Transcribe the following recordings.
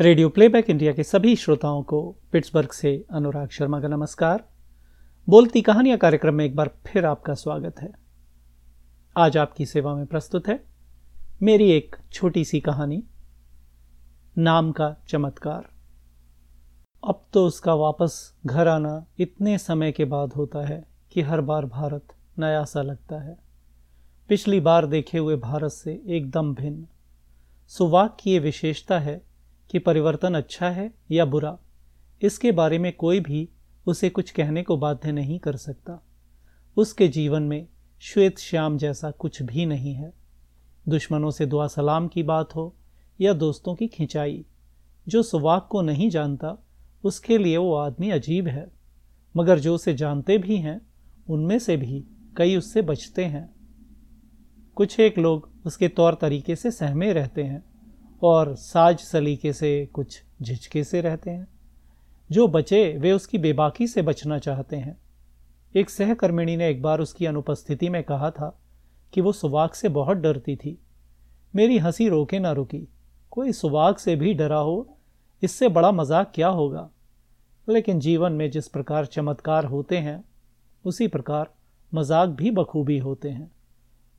Radio playback India के सभी श्रोताओं को पिट्सबर्ग से अनुराग शर्मा का नमस्कार। बोलती कहानियाँ कार्यक्रम में एक बार फिर आपका स्वागत है। आज आपकी सेवा में प्रस्तुत है मेरी एक छोटी सी कहानी, नाम का चमत्कार। अब तो उसका वापस घर आना इतने समय के बाद होता है कि हर बार भारत नया सा लगता है। पिछली बार देखे हुए भारत से एकदम भिन्न। सुवाक की ये विशेषता है कि परिवर्तन अच्छा है या बुरा, इसके बारे में कोई भी उसे कुछ कहने को बाध्य नहीं कर सकता। उसके जीवन में श्वेत श्याम जैसा कुछ भी नहीं है। दुश्मनों से दुआ सलाम की बात हो या दोस्तों की खिंचाई, जो सुवाक को नहीं जानता, उसके लिए वो आदमी अजीब है। मगर जो उसे जानते भी हैं, उनमें से भी कई उससे बचते हैं। कुछ एक लोग उसके तौर तरीके से सहमे रहते हैं। और साज सलीके से कुछ झिझके से रहते हैं। जो बचे, वे उसकी बेबाकी से बचना चाहते हैं। एक सहकर्मिणी ने एक बार उसकी अनुपस्थिति में कहा था कि वो सुवाग से बहुत डरती थी। मेरी हँसी रोके ना रुकी। कोई सुवाग से भी डरा हो, इससे बड़ा मज़ाक क्या होगा? लेकिन जीवन में जिस प्रकार चमत्कार होते हैं, उसी प्रकार मज़ाक भी बखूबी होते हैं।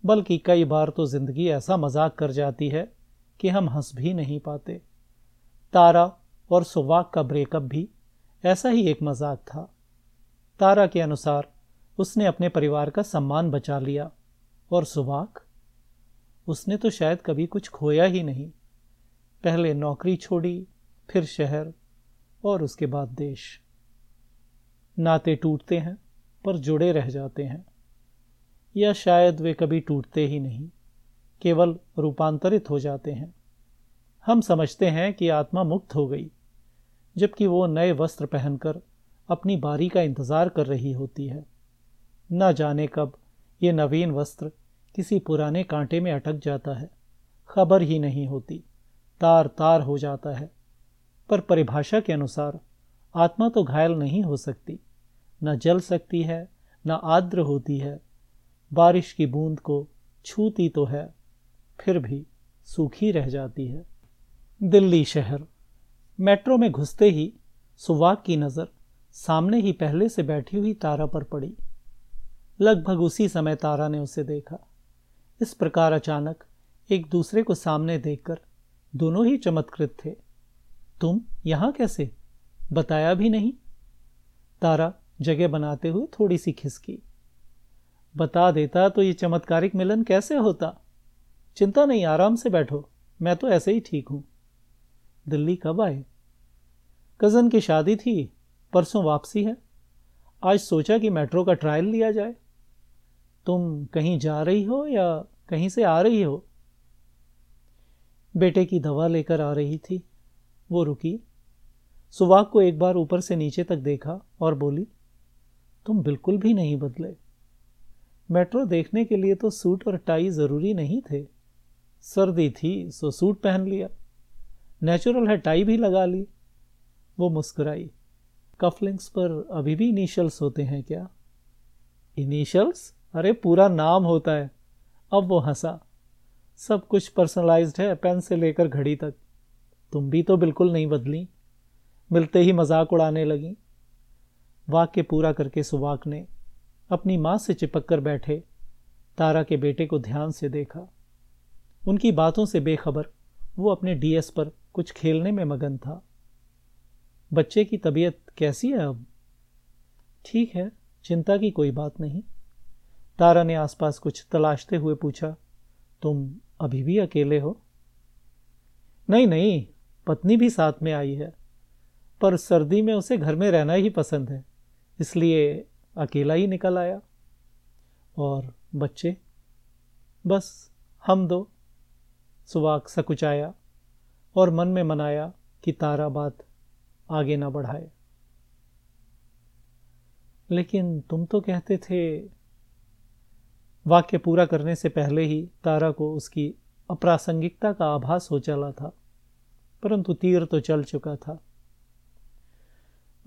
बल्कि कई बार तो ज़िंदगी ऐसा मज़ाक कर जाती है कि हम हंस भी नहीं पाते। तारा और सुवाक का ब्रेकअप भी ऐसा ही एक मज़ाक था। तारा के अनुसार उसने अपने परिवार का सम्मान बचा लिया और सुवाक उसने तो शायद कभी कुछ खोया ही नहीं। पहले नौकरी छोड़ी, फिर शहर और उसके बाद देश। नाते टूटते हैं पर जुड़े रह जाते हैं। या शायद वे कभी टूटते ही नहीं। केवल रूपांतरित हो जाते हैं। हम समझते हैं कि आत्मा मुक्त हो गई, जबकि वो नए वस्त्र पहनकर अपनी बारी का इंतज़ार कर रही होती है। न जाने कब ये नवीन वस्त्र किसी पुराने कांटे में अटक जाता है, खबर ही नहीं होती तार तार हो जाता है। पर परिभाषा के अनुसार आत्मा तो घायल नहीं हो सकती, न जल सकती है, न आर्द्र होती है। बारिश की बूंद को छूती तो है फिर भी सूखी रह जाती है। दिल्ली शहर, मेट्रो में घुसते ही सुवाग की नज़र सामने ही पहले से बैठी हुई तारा पर पड़ी। लगभग उसी समय तारा ने उसे देखा। इस प्रकार अचानक एक दूसरे को सामने देखकर दोनों ही चमत्कृत थे। तुम यहाँ कैसे? बताया भी नहीं? तारा जगह बनाते हुए थोड़ी सी खिसकी। बता देता तो ये चमत्कारिक मिलन कैसे होता? चिंता नहीं, आराम से बैठो। मैं तो ऐसे ही ठीक हूँ। दिल्ली कब आए? कज़न की शादी थी, परसों वापसी है। आज सोचा कि मेट्रो का ट्रायल लिया जाए। तुम कहीं जा रही हो या कहीं से आ रही हो? बेटे की दवा लेकर आ रही थी। वो रुकी। सुवाग को एक बार ऊपर से नीचे तक देखा और बोली, तुम बिल्कुल भी नहीं बदले। मेट्रो देखने के लिए तो सूट और टाई ज़रूरी नहीं थे। सर्दी थी, सो सूट पहन लिया। नेचुरल है टाई भी लगा ली। वो मुस्कुराई। कफलिंग्स पर अभी भी इनिशियल्स होते हैं क्या? इनिशियल्स अरे, पूरा नाम होता है। अब वो हंसा। सब कुछ पर्सनलाइज्ड है पेन से लेकर घड़ी तक। तुम भी तो बिल्कुल नहीं बदली। मिलते ही मज़ाक उड़ाने लगी। वाक्य पूरा करके सुवाक ने अपनी माँ से चिपक कर बैठे। तारा के बेटे को ध्यान से देखा। उनकी बातों से बेखबर, वो अपने डीएस पर कुछ खेलने में मगन था। बच्चे की तबीयत कैसी है अब? ठीक है, चिंता की कोई बात नहीं। तारा ने आसपास कुछ तलाशते हुए पूछा, तुम अभी भी अकेले हो? नहीं नहीं, पत्नी भी साथ में आई है, पर सर्दी में उसे घर में रहना ही पसंद है, इसलिए अकेला ही निकल आया। और बच्चे? बस, हम दो। सुवाक सकुचाया और मन में मनाया कि तारा बात आगे ना बढ़ाए। लेकिन तुम तो कहते थे, वाक्य पूरा करने से पहले ही तारा को उसकी अप्रासंगिकता का आभास हो चला था, परंतु तीर तो चल चुका था।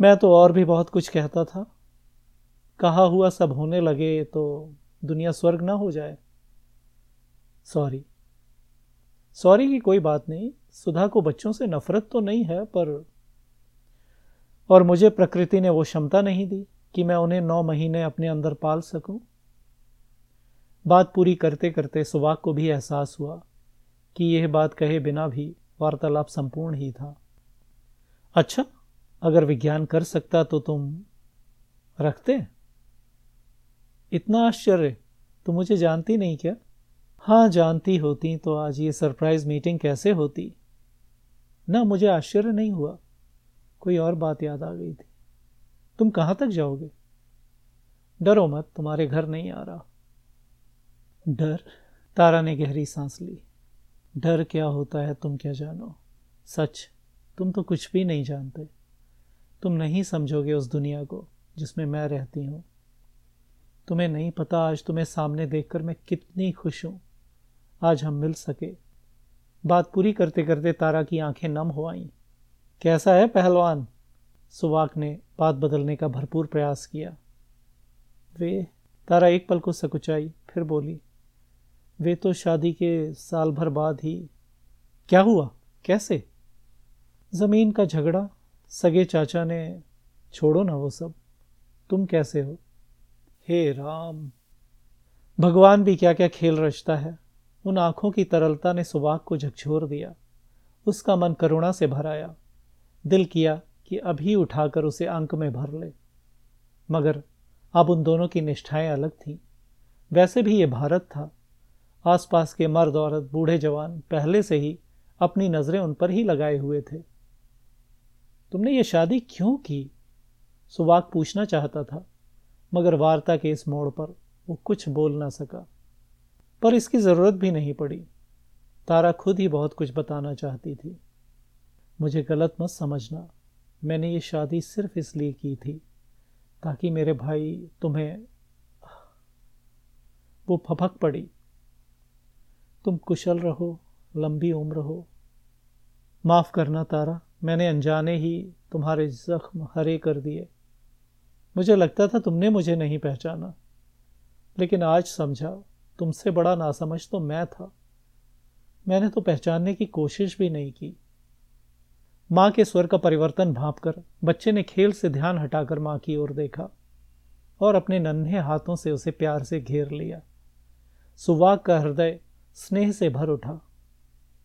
मैं तो और भी बहुत कुछ कहता था। कहा हुआ सब होने लगे तो दुनिया स्वर्ग ना हो जाए। सॉरी। सॉरी की कोई बात नहीं, सुधा को बच्चों से नफरत तो नहीं है, पर और मुझे प्रकृति ने वो क्षमता नहीं दी कि मैं उन्हें नौ महीने अपने अंदर पाल सकूँ। बात पूरी करते करते सुवाग को भी एहसास हुआ कि यह बात कहे बिना भी वार्तालाप संपूर्ण ही था। अच्छा अगर विज्ञान कर सकता तो तुम रखते? इतना आश्चर्य तो मुझे जानती नहीं क्या? हाँ जानती होती तो आज ये सरप्राइज़ मीटिंग कैसे होती? ना, मुझे आश्चर्य नहीं हुआ। कोई और बात याद आ गई थी। तुम कहाँ तक जाओगे? डरो मत, तुम्हारे घर नहीं आ रहा। डर? तारा ने गहरी सांस ली। डर क्या होता है, तुम क्या जानो? सच, तुम तो कुछ भी नहीं जानते। तुम नहीं समझोगे उस दुनिया को, जिसमें मैं रहती हूँ। तुम्हें नहीं पता आज तुम्हें सामने देखकर मैं कितनी खुश हूँ। आज हम मिल सके। बात पूरी करते करते तारा की आँखें नम हो आईं। कैसा है पहलवान? सुवाक ने बात बदलने का भरपूर प्रयास किया। वे, तारा एक पल को सकुचाई, फिर बोली, वे तो शादी के साल भर बाद ही। क्या हुआ? कैसे? ज़मीन का झगड़ा? सगे चाचा ने, छोड़ो ना वो सब। तुम कैसे हो? हे राम! भगवान भी क्या क्या खेल रचता है। उन आँखों की तरलता ने सुवाग को झकझोर दिया। उसका मन करुणा से भर आया। दिल किया कि अभी उठाकर उसे अंक में भर ले। मगर अब उन दोनों की निष्ठाएँ अलग थीं। वैसे भी ये भारत था। आसपास के मर्द औरत, बूढ़े जवान पहले से ही अपनी नज़रें उन पर ही लगाए हुए थे। तुमने ये शादी क्यों की? सुवाग पूछना चाहता था, मगर वार्ता के इस मोड़ पर वो कुछ बोल ना सका। पर इसकी ज़रूरत भी नहीं पड़ी। तारा खुद ही बहुत कुछ बताना चाहती थी। मुझे गलत मत समझना। मैंने ये शादी सिर्फ़ इसलिए की थी ताकि मेरे भाई तुम्हें वो फपक पड़ी। तुम कुशल रहो, लंबी उम्र हो। माफ़ करना तारा, मैंने अनजाने ही तुम्हारे जख्म हरे कर दिए। मुझे लगता था तुमने मुझे नहीं पहचाना, लेकिन आज समझा तुमसे बड़ा नासमझ तो मैं था। मैंने तो पहचानने की कोशिश भी नहीं की। माँ के स्वर का परिवर्तन भांपकर बच्चे ने खेल से ध्यान हटाकर माँ की ओर देखा और अपने नन्हे हाथों से उसे प्यार से घेर लिया। सुवाग का हृदय स्नेह से भर उठा।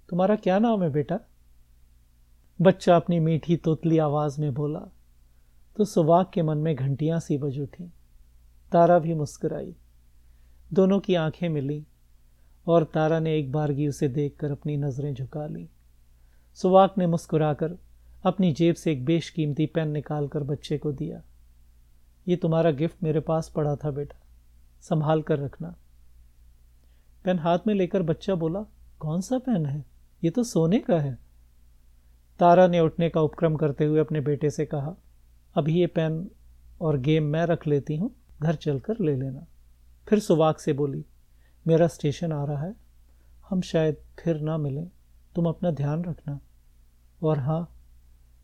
तुम्हारा क्या नाम है बेटा? बच्चा अपनी मीठी तोतली आवाज़ में बोला। तो सुवाग के मन में घंटियाँ सी बज उठी। तारा भी मुस्कुराई। दोनों की आँखें मिली और तारा ने एक बारगी उसे देखकर अपनी नज़रें झुका ली। सुवाग ने मुस्कुराकर अपनी जेब से एक बेशकीमती पेन निकालकर बच्चे को दिया। ये तुम्हारा गिफ्ट मेरे पास पड़ा था बेटा, संभाल कर रखना। पेन हाथ में लेकर बच्चा बोला, कौन सा पेन है? ये तो सोने का है। तारा ने उठने का उपक्रम करते हुए अपने बेटे से कहा, अभी ये पेन और गेम मैं रख लेती हूँ, घर चलकर ले लेना। फिर सुवाग से बोली, मेरा स्टेशन आ रहा है। हम शायद फिर ना मिलें। तुम अपना ध्यान रखना। और हाँ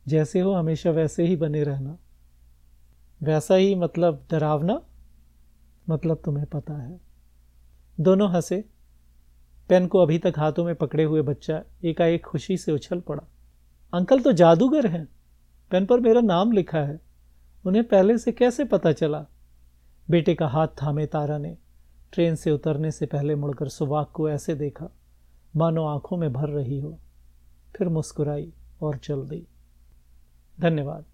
जैसे हो हमेशा वैसे ही बने रहना। वैसा ही मतलब डरावना? मतलब तुम्हें पता है दोनों हंसे। पेन को अभी तक हाथों में पकड़े हुए बच्चा एकाएक खुशी से उछल पड़ा। अंकल तो जादूगर हैं। पेन पर मेरा नाम लिखा है। उन्हें पहले से कैसे पता चला? बेटे का हाथ थामे तारा ने, ट्रेन से उतरने से पहले मुड़कर सुबाग को ऐसे देखा, मानो आँखों में भर रही हो। फिर मुस्कुराई और चल दी। धन्यवाद।